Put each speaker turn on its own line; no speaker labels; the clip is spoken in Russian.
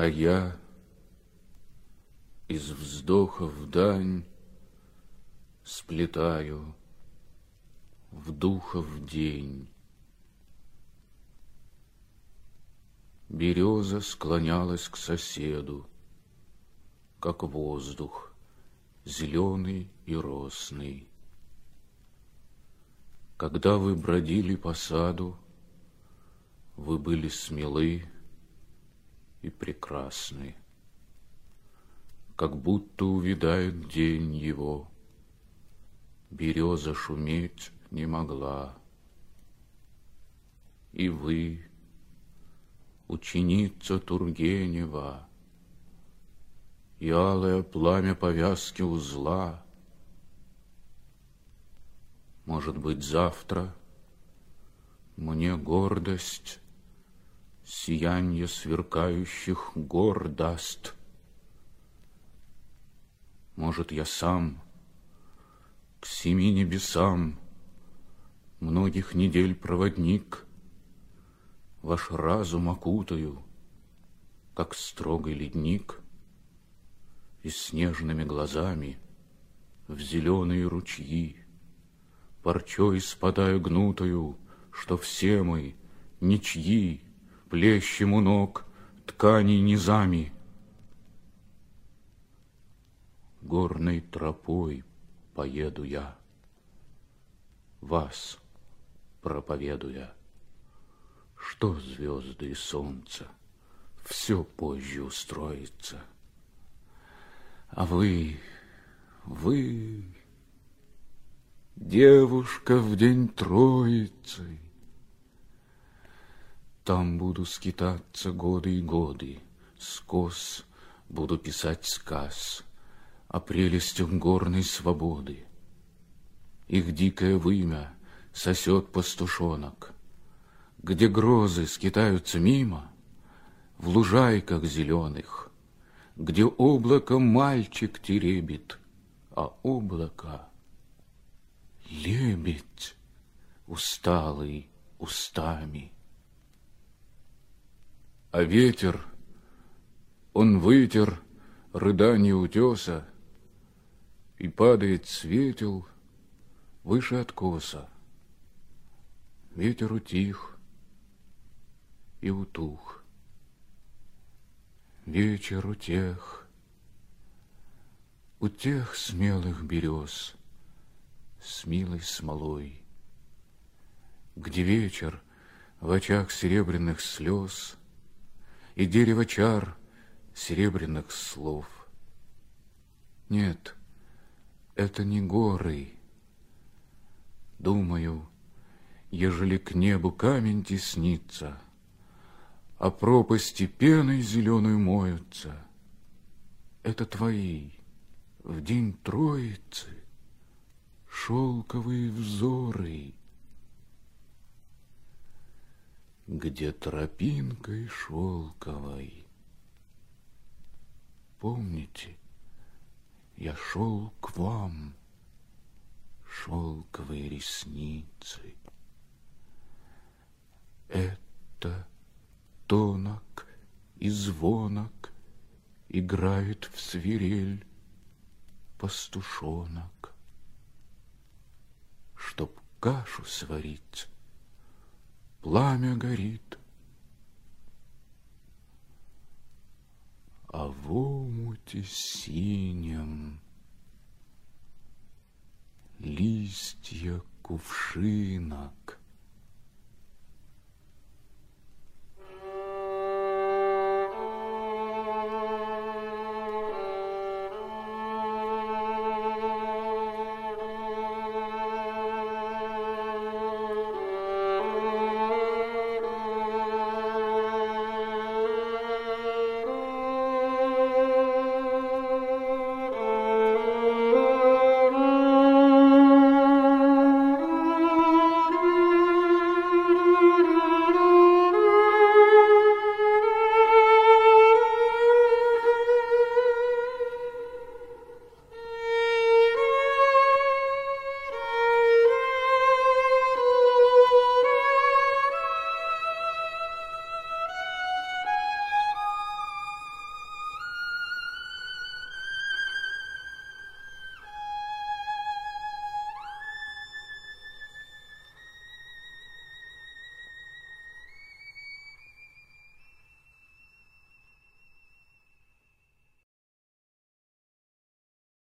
А я из вздоха в дань Сплетаю в духа в день. Береза склонялась к соседу, Как воздух, зеленый и росный. Когда вы бродили по саду, Вы были смелы, и прекрасны. Как будто увидает день его, Береза шуметь не могла. И вы, ученица Тургенева, И алое пламя повязки узла, Может быть, завтра мне гордость сиянье сверкающих гор даст. Может, я сам к семи небесам многих недель проводник, Ваш разум окутаю, как строгий ледник, И снежными глазами в зеленые ручьи Парчой спадаю гнутою, что все мы ничьи, плещем у ног тканей низами. Горной тропой поеду я, вас проповедуя, что звезды и солнце, все позже устроится. А вы, вы, девушка в день Троицы, там буду скитаться годы и годы, Скос буду писать сказ О прелестях горной свободы. Их дикое вымя сосет пастушонок, Где грозы скитаются мимо, В лужайках зеленых, Где облако мальчик теребит, А облако — лебедь, усталый устами. А ветер, он вытер рыдание утеса И падает светел выше откоса. Ветер утих и утух. Вечер у тех, у тех смелых берез С милой смолой, Где вечер в очах серебряных слез — и дерево чар серебряных слов. Нет, это не горы. Думаю, ежели к небу камень теснится, а пропасти пеной зеленую моются, это твои в день Троицы шелковые взоры где тропинкой шелковой. Помните, я шел к вам, шелковые ресницы. Это тонок и звонок играет в свирель пастушонок. Чтоб кашу сварить, пламя горит. А в омуте синем листья кувшинок